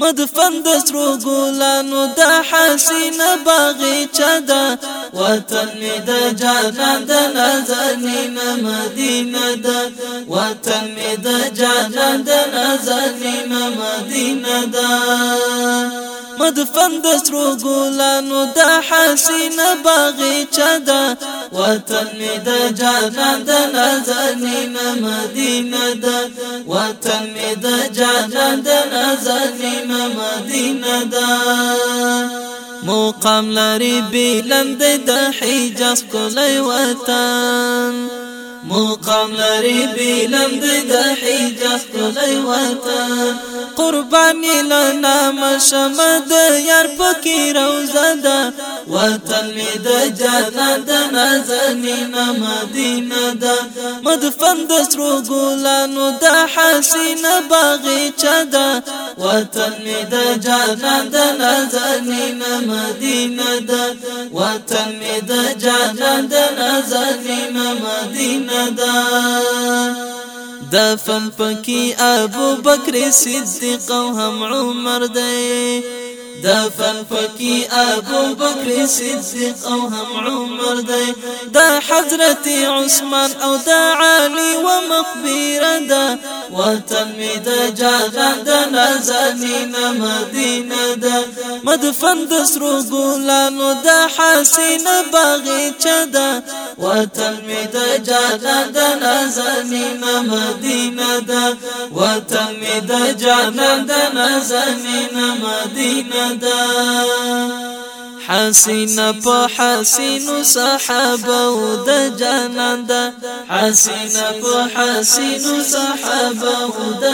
مدفن د سرو ګلانو د حسین باغچه ده؟ وطن می د جانان د نازنین مدینه ده. وطن می د جانان د نازنین مدینه ده. مدفن د سرو ګلانو د حسین باغچه ده وطن می د جانان د نازنین مدینه ده وطن می د جانان د نازنین مدینه ده مقام لري بلند د حجاز کولای وطن. مقام لري بلند د حجاز کولای وطن. قرباني لنا مشمد یار پکې روزه ده. وطن می د جنت نازنین مدینه ده. مدفن د سرو ګلانو د حسین باغچه ده. وطن می د جنت نازنین مدینه ده. وطن می د جنت نازنین مدینه ده دفن پکی ابو بکر صدیق او هم عمر دی دفن پکی أبو بکر صدیق أو هم عمر دی دا حضرت عثمان أو دا علی و دا. وطن دا جاغان دا نازنین مدینه دا. مدفن د سرو ګلانو دا حسین باغچه دا. وطن دا جاغان دا نازنین مدینه دا. وطن دا جاغان دا نازنین مدینه دا حسین په حسین صحابه أو د جانان دا حسین په حسین صحابه أو د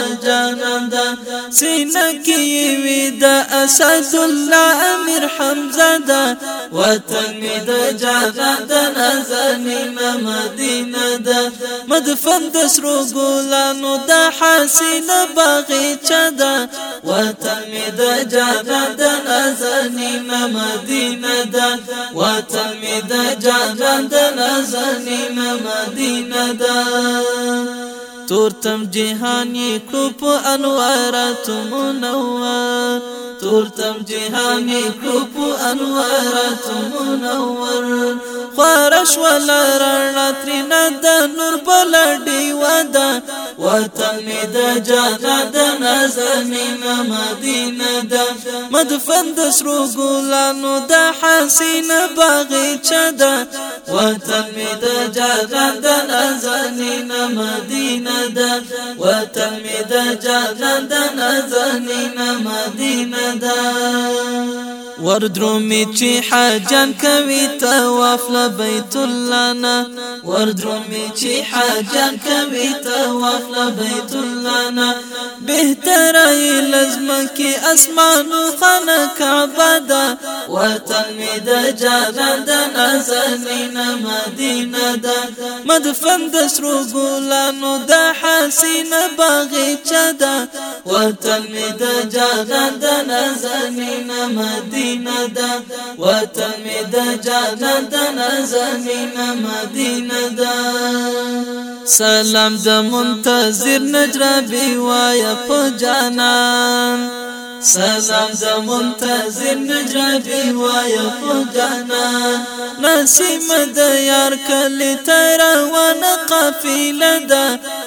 دا اسد الله امیر حمزه دا وطن د جانان د نازنین مدینه دا مدفن د سرو ګلانو د حسین باغچه دا وطن د جانان د نازنین مدینه مدینه ده وطن می د جانان د نازنین مدینه ده تورتم جهانی کړو په انوارات منور تورتم جهانی کړو په انوارات منور خارش ولا رڼا ترنه د نور بل دی ودا وطن می د جانا د نازنین مدینه ده مدفن د سرو ګلانو د حسین باغچه ده وطن می د جانا د نازنین مدینه ده می د جانا د نازنین مدینه ده وردرومي چې حاجان کوي طواف لبیت الله نا وردرومي چې حاجان کوي طواف لبیت الله نا بهتر لازم کې اسمان خانه کعبه ده وطن می د جانان د مدفن د سرو ګلانو د حسین باغچه ده وطن می د جانان د نازنین مدینه ده وطن می د جانان د نازنین مدینه ده سلام د منتظر نجربی وایا په جانان سلام د منتظر نجربی وایا په جانان نسیم د یار کلی تر ون قافله ده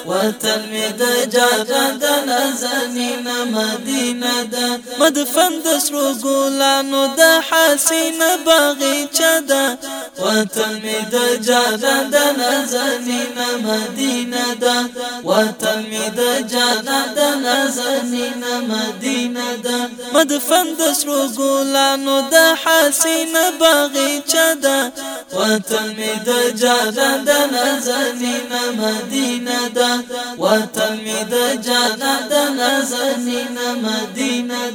وطن می د جانان د نازنین مدینه ده مدفن د سرو ګلانو د حسین باغچه ده وطن می د جانان د نازنین مدینه ده وطن می د جانان د نازنین مدینه ده مدفن د سرو ګلانو د حسین باغچه ده وطن می د جانان د نازنین مدینه ده وطن می د جانان د نازنین مدینه